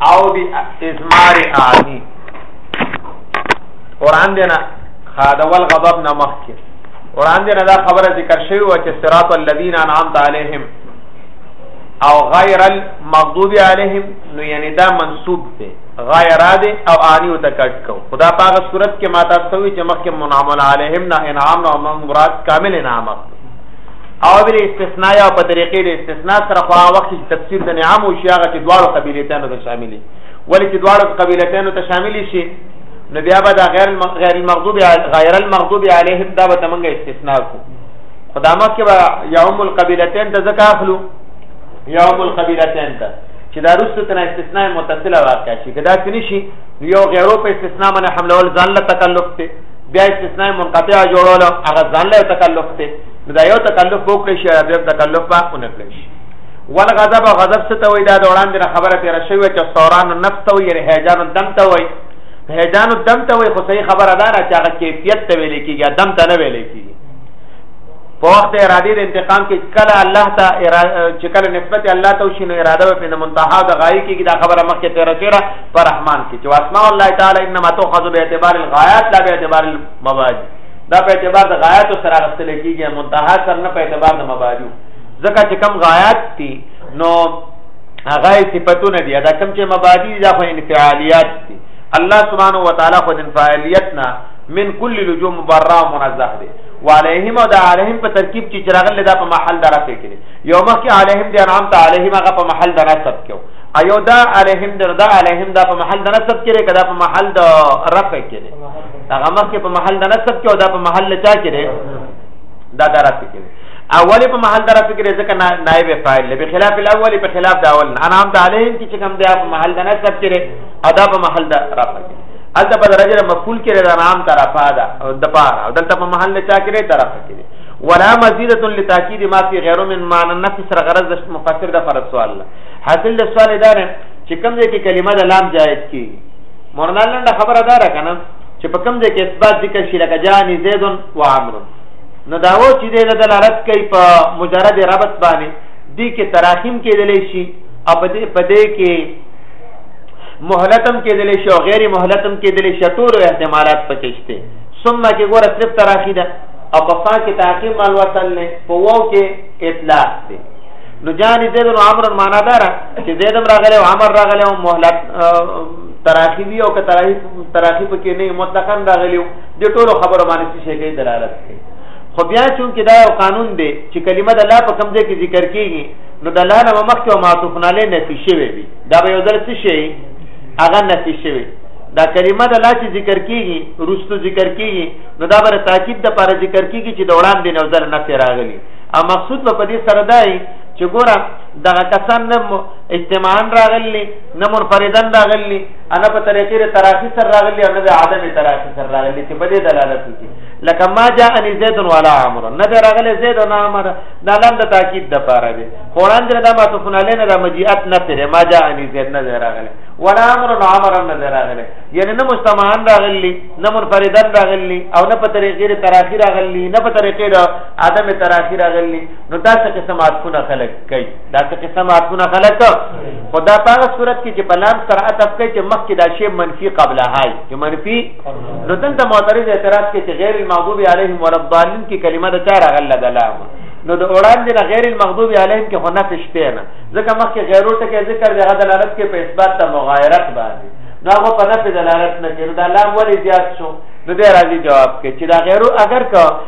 او بی ازمار آنی قرآن دینا خادول غضب نمخ کی قرآن دینا دا خبر ذکر شوی و چه صراط الذین انعامت علیهم او غیر المغضوب علیهم نو یعنی دا منصوب دی غیر دی او آنی او تکټ کو خدا پاک صورت کې ماته سوي چې مخکې منعم علیهم نه انعام نه مراد کامل انعام او بل استثناء یا په طریقې د استثناء سره خو هغه وخت چې تفسیر د نعام او شي هغه چې دواړو قبیلتانو ته شاملې ولې چې دواړو قبیلتانو ته شاملې شي نو بیا به دا غیر غیر المغضوب غیر المغضوب علیهم دا به تمنګ استثناء کو خدا مکه به یوم القبیلتین ته ځکه اخلو یوم القبیلتین ته چې دا رسو تنا استثناء متصله واقع شي کدا کني شي یو غیرو په استثناء باندې حمله ول ځان له تکلف ته بیا استثناء منقطع جوړول هغه ځان له تکلف ته نو دا یو تکلف به وکړي شي دا تکلف به ونه کړي شي ول غضب غضب څه ته وای دا د وړاندې نه خبره تیر شوی چې سوران نفس ته وای یعنی هیجان دم ته وای هیجان دم ته وای خو صحیح خبره ده چې هغه کیفیت ته ویل کیږي دم ته نه ویل کیږي په وخت ارادي د انتقام کې کله الله ته چې کله نسبت الله ته شي نو اراده په نه منتها د غایې کې دا خبره مخکې تیر تیر پر رحمان کې چې واسماء الله تعالی انما تؤخذ باعتبار الغایات لا باعتبار المواجد دا په اعتبار د غایات سره راستل کیږي منتها سره نه په اعتبار د مبادیو ځکه چې کم غایات دي نو هغه صفاتونه دي دا کم چې مبادی دا خو انفعالیات دي الله سبحانه و تعالی خو د انفعالیت نه من کل لجوم مبرا منزه دي وعليهم او د عليهم په ترکیب چې چرغل دا په محل دره فکرې یو مخ کې عليهم دي انعام ته عليهم هغه په محل دره سب کېو ایو دا عليهم در دا عليهم دا په محل دره سب کېره کدا په محل د رفع کېره هغه مخکې په محل د نسب کې او دا په محل چا کې دی دا د رفع کې دی اولی په محل د رفع کې دی ځکه نائب فاعل دی بخلاف الاول په خلاف د اول انا هم د علیم کې چې کوم دی په محل د نسب کې دی او دا په محل د رفع کې الته په درجه مفعول کې دی دا نام طرفا ده د پار او دلته په محل چا کې دی طرف کې دی ولا مزیده لتاکید ما فی غیر من معنی نفس سره غرض د مفسر د فرض سوال حاصل د سوال دار چې کوم ځای کې کلمه د لام جائز کیږي مولانا لنډه خبره دا را کنه چې په کوم ځای کې اثبات ذکر شي لکه جاني زید و عمرو نو دا و چې د دلالت کوي په مجرد ربط باندې دې کې تراخیم کېدل شي او په دې په دې کې مهلتم کېدل شي او غیر مهلتم کېدل شي ټول احتمالات پکې شته ثم کې ګوره صرف تراخی ده او په فا کې تعقیب مال وطن نه په وو کې اطلاق دی نو جان زید او عمرو معنا دار چې زید هم راغلی او عمر راغلی او مهلت تراخی وی او که تراخی تراخی پکې نه مطلقاً راغلی د ټولو خبرو باندې څه شي کوي دلالت کوي خو بیا چونکې دا یو قانون دی چې کلمه د الله په کوم ځای کې ذکر کیږي نو د الله نه مخکې او معطوف نه لې نفي شوی وي دا به یو ځل څه شي هغه نفي شوی دا کلمه د الله چې ذکر کیږي روستو ذکر کیږي نو دا بر تاکید د پر ذکر کیږي چې د وړاندې نو ځل نفي راغلی ا مقصود به په دې سره دی چې ګوره دغه کسان نه اجتماعان راغلي نه منفردن راغلي انا په طریقې ر تراخی سره راغلي او نه د عدم تراخی سره راغلي چې په دې دلالت کوي لکه ما جاء ان زید ولا عمرو نه دی راغلی زید نه عمر دا لام د تاکید د پاره دی قران دې دا ما تفن علی نه د مجیات نه پرې ما جاء ان زید نه دی راغلی ولا عمرو نه عمر نه دی راغلی یعنی نه مستمعان راغلی نه منفردن راغلی او نه په طریقې ر تراخی راغلی نه په طریقې عدم تراخی راغلی نو دا څه قسم عطفونه خلق کوي دا څه قسم عطفونه خلق خدا په هغه صورت کې چې په لام سره عطف کوي چې مخکې دا شی منفي قبله هاي چې منفي نو دلته معترض اعتراض کوي چې غیر المغضوب علیهم ولا الضالین کې کلمه د چا راغله د لام نو د وړاندې نه غیر المغضوب علیهم کې خو نفي شته نه ځکه مخکې غیرو ته کې ذکر دی غدا لارت کې په اثبات ته مغایرت باندې نو هغه په نفي دلالت نه کوي دا لام ولې زیات شو نو دې راځي جواب کې چې دا غیرو اگر که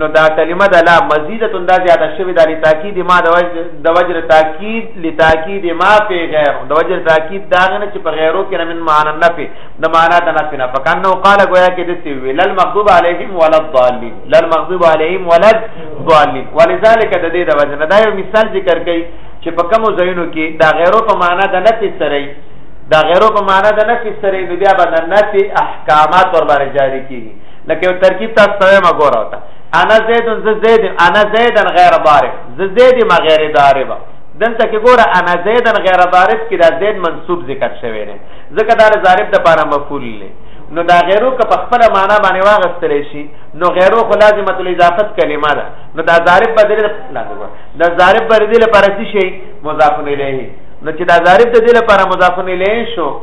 نو دا کلمه د لا مزیده تون دا زیاته شوی دا لتاکید ما د وجر د وجر تاکید لتاکید ما په غیر د وجر تاکید دا نه چې په غیرو کې من معنا نه په د معنا د نه نه فکنه قال گویا کې د سی ویل المغضوب علیهم ولا الضالین لل مغضوب علیهم ولا الضالین ولذالک د دې د وجر دا یو مثال ذکر کړي چې په کوم ځایونو کې دا غیرو په معنا د نه سره دا غیرو په معنا د نه سره بیا به د نه احکامات ور باندې جاری کیږي لکه یو ترکیب تاسو ته ما ګوره وتا انا زید ز زید انا زید غیر ضارب ز زید ما غیر ضارب دلته کې ګوره انا زید غیر ضارب کې دا زید منصوب ذکر شوی دی ځکه دا ضارب د لپاره مفعول دی نو دا غیرو که په خپل معنا باندې واغستل شي نو غیرو خو لازمه الاضافت کلمه ده نو دا ضارب بدل لازمه دا ضارب بدل لپاره څه شي مضاف الیه نو چې دا ضارب د دې لپاره مضاف الیه شو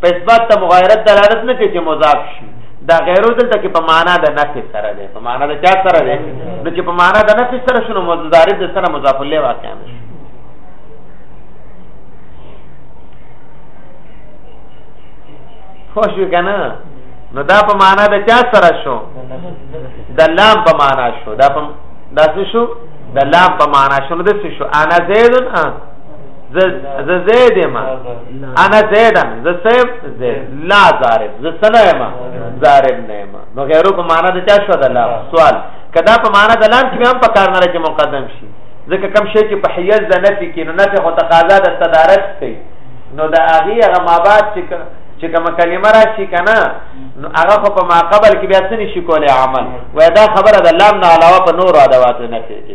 په اثبات ته مغایرت دلالت نه کوي چې مضاف شي دا غیرو دلته کې په معنا د نفي سره دی په معنا د چا سره دی نو چې په معنا د نفي سره شنو مضارب د سره مضاف له واقع نه شي خوش کنه نو دا په معنا د چا سره شو د لام په معنا شو دا په دا څه شو د لام په معنا شو نو د څه شو انا زیدن ز زید ما انا زیدن ز سیب زید لا زارب ز سنا ما زارب نه ما نو غیرو په معنا د چا شو د لا سوال کدا په معنا د لام کې هم په کار نه لکه مقدم شي ځکه کم شي چې په حیز د نفي کې نو نفي خو تقاضا د صدارت کوي نو د هغه هغه مابات چې چې کوم کلمه راشي کنه نو هغه خو په ماقبل کې بیا څه نشي کولای عمل وای دا خبره د لام نه علاوه په نور ادوات نه کېږي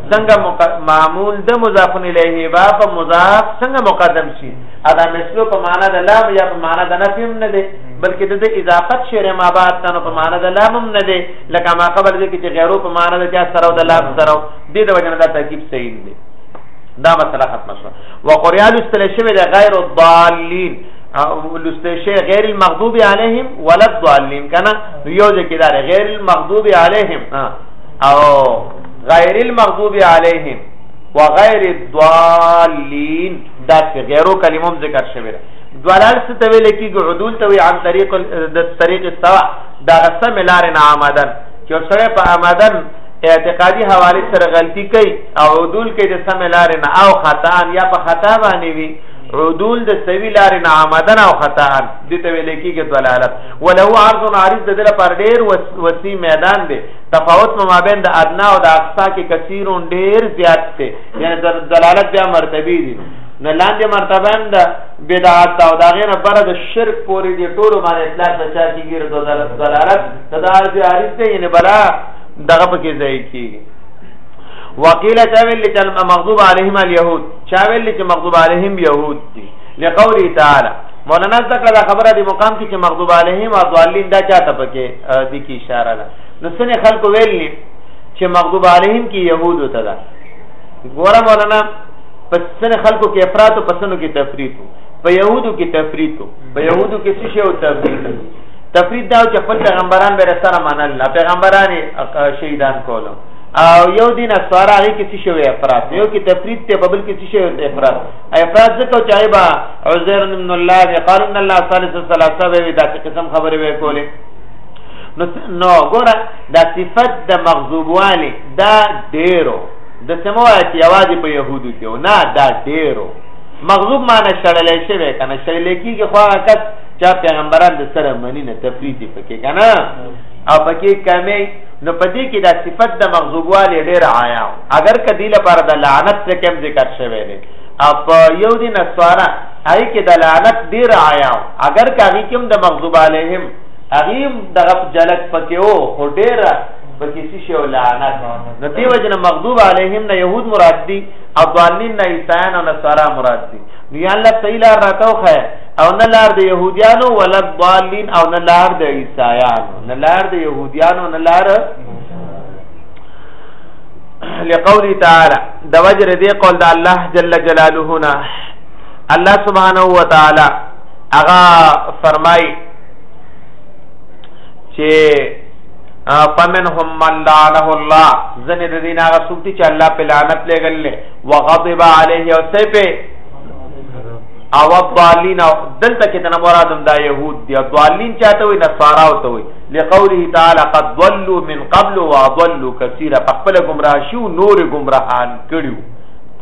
څنګه معمول د مضاف الیه با په مضاف څنګه مقدم شي ادا مثلو په معنا د لام یا په معنا د نفی نه دی بلکې د اضافت شعر ما بعد تنو په معنا د لام نه دی لکه ما قبل دې کې چې غیرو په معنا د چا سره د لام سره دې د وجنه د ترکیب صحیح دی دا مسله ختمه شوه وقریال استلشم د غیر الضالین لستشه غیر المغضوب علیهم ولا الضالین کنه یو ځکه دا غیر المغضوب علیهم او غیر المغضوب علیهم وغیر الضالین دا چې غیرو کلمو ذکر شوی دی دلال څه ته ویل کیږي عدول ته وی عن طریق د طریق السوا دا سم لار نه آمدن چې سره په آمدن اعتقادي حواله سره غلطي کوي او عدول کې د سم لار نه او خطا یا په خطا باندې وی عدول د سوي لار نه آمدن او خطا دي ته ویل کیږي دلالت وله عرض عرض د دې لپاره ډېر وسی میدان دی تفاوت ما بین د ادنا او د اقصا کې کثیرون ډېر زیات دی یعنی دلالت بیا مرتبه دي نو لاندې مرتبه د بدعات او دا غینه پر د شرک پورې دی ټول باندې اطلاق د چا کیږي د دلالت د عرض عرض دی یعنی بلا دغه پکې ځای کیږي وقیل چاویل چې مغضوب علیهم اليهود چاویل چې مغضوب علیهم يهود دي لقوله تعالی مولانا زده کړه دا خبره دی مقام کې چې مغضوب علیهم او ضالین دا چاته پکې د کی اشاره ده نو سن خلکو ویل ني چې مغضوب علیهم کې يهود ته ده ګوره مولانا پس سن خلکو کې افراط او پسنو کې تفریط په يهودو کې تفریط په يهودو کې څه شی او تفریط تفریط دا چې خپل پیغمبران به سره منل نه پیغمبران شهیدان کولو او یو دین اسوار هغه کې څه شی افراط یو کې تفریط ته ببل کې څه شی افراط افراط ځکه چې ایبا عزیر ابن الله وی قال ان الله ثالث ثلاثه وی دا چې قسم خبرې وی کولې نو نو ګوره دا صفت د مغضوبوالی دا ډیرو د سمو چې یوازې په يهودو کې نه دا ډیرو مغضوب معنی شړلې شوی کنه شړلې کیږي خو کس چا پیغمبران د سره منی نه تفرید پکې کنه او پکې کمې نو پدې کې دا صفت د مغضوبوالی ډیر آیا اگر کدی لپاره د لعنت څخه کم ذکر شوی دی اپ یو دي نسوارا هغه کې دلالت ډیر آیا اگر کاږي کوم د مغضوب علیهم هغه دغه جلک پکې وو خو ډیر پکې څه شی لعنت نو دی وجنه مغضوب علیهم نه يهود مراد دي او ضالین نه عیسایان او نصارا مراد دي نو یا الله تعالی راتو خه او نه لار د يهوديانو ولا ضالین او نه لار د عیسایانو نه لار د يهوديانو نه لار لقوله تعالی د وجر دی قول د الله جل جلاله نه الله سبحانه و تعالی اغا فرمای چې فمنهم من لعنه الله زنه د دین هغه څوک چې الله په لعنت لګل وغضب عليه او سې په او ضالین دلته کې د مرادم دا يهود دي ضالین چاته وي نصارا او ته وي لقوله تعالی قد ضلوا من قبل واضلوا كثيرا په خپل گمراه شو نور گمراهان کړیو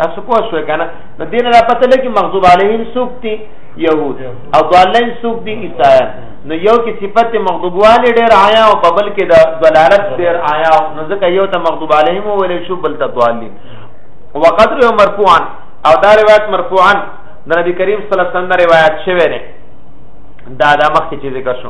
تاسو پوه شئ کنه نو دین را پته لګي مغضوب علیهم سوق دي يهود او ضالین سوق دي عیسایان نو یو کې صفت مغضوبواله ډیر آیا او په بل کې د ضلالت ډیر آیا نو ځکه یو ته مغضوب علیهم ویل شو بل ته ضالین وقدر مرفوعا او دا روایت مرفوعا د نبی کریم صلی الله علیه وسلم روایت شوی دی دا د مخکې چې ذکر شو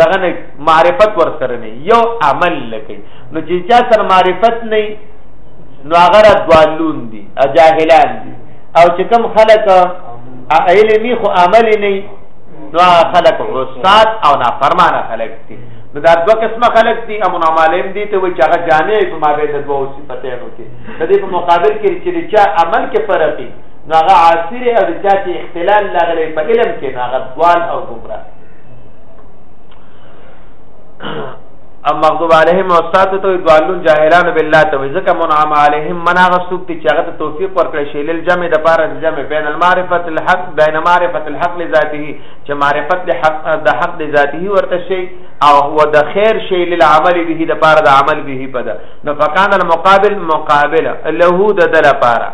دغه نه معرفت ور سره نه یو عمل نه کوي نو چې چا سره معرفت نه نو هغه را دوالون دي اجاهلان دي او چې کم خلک علمي خو عمل نه نو خلک عصات او نافرمانه خلک دي نو دا دوه قسمه خلک دي امون عمالم دي ته وي چې هغه جامع په مابین د دوه صفاتونو کې د دې په مقابل کې چې چا عمل کې فرق دي نو هغه عاصر او د چا چې اختلال لغلی په علم کې نو هغه دوال او ګمراه ام مغضوب علیهم او ساتو ته دوالون جاهلان بالله ته ځکه منعم علیهم منا غسوب تی چې هغه توفیق ورکړي شی لیل جمع د پاره جمع بین المعرفت الحق بین معرفت الحق لذاته چې معرفت د حق د حق د ذاته ورته شی او هو د خیر شی للعمل به د پاره د عمل به پدا نو فکان المقابل مقابله له د دل پاره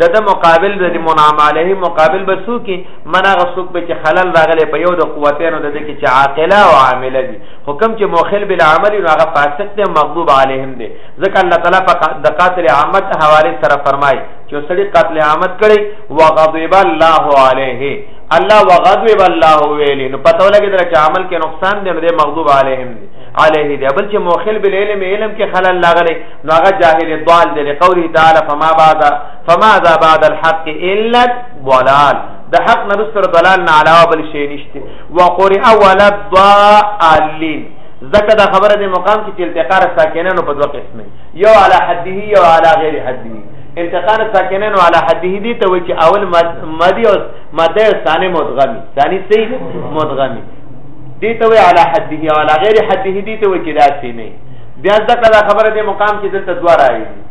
د د مقابل د منعم علیه مقابل بسو کې من هغه څوک به چې خلل راغلی په یو د قوتینو د دې کې چې عاقله او عامله دي حکم چې موخل بل عمل نو هغه فاسق دی مغضوب علیهم دی ځکه الله تعالی په د قاتل عامت حواله سره فرمای چې سړی قاتل عامت کړي وغضب الله علیه الله وغضب الله ویلی نو پته ولګی در چې عمل کې نقصان دی نو دی مغضوب علیهم دی علیه دی بل چې موخل بل علم علم کې خلل لاغلی نو هغه جاهل ضال دی قوله تعالی فما بعد فما ذا بعد الحق الا ضلال د حق نه رسره ضلال نه علاوه بل شی نشته وقرئ ولا الضالين ځکه دا خبره د مقام کې چې التقار ساکنانو په دوه قسمه یو علی حده یو علی غیر حده التقار ساکنانو علی حده دي ته وایي چې اول مادي او ماده ثاني مدغمي ثاني سي مدغمي دي ته وایي علی حده او علی غیر حده دي ته وایي چې دا سي نه بیا ځکه دا خبره د مقام کې دلته دوه راځي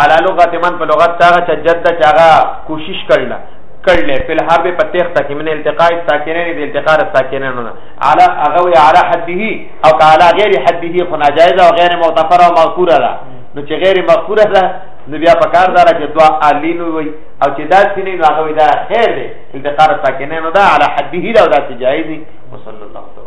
علا لغت من په لغت تاغه چې جد چې هغه کوشش کړل کړل په الحرب په تخته کې من التقاء ساکنین د التقاء ساکنین نه علا هغه وی علا حده او علا غیر حده خو ناجایز او غیر مغتفر او مغفوره ده نو چې غیر مغفوره ده نو بیا په کار دار چې دعا الین وی او چې دا سینې نو هغه وی دا خیر دی التقاء ساکنین نه ده علا حده له دا جایز دی وصلی الله تعالی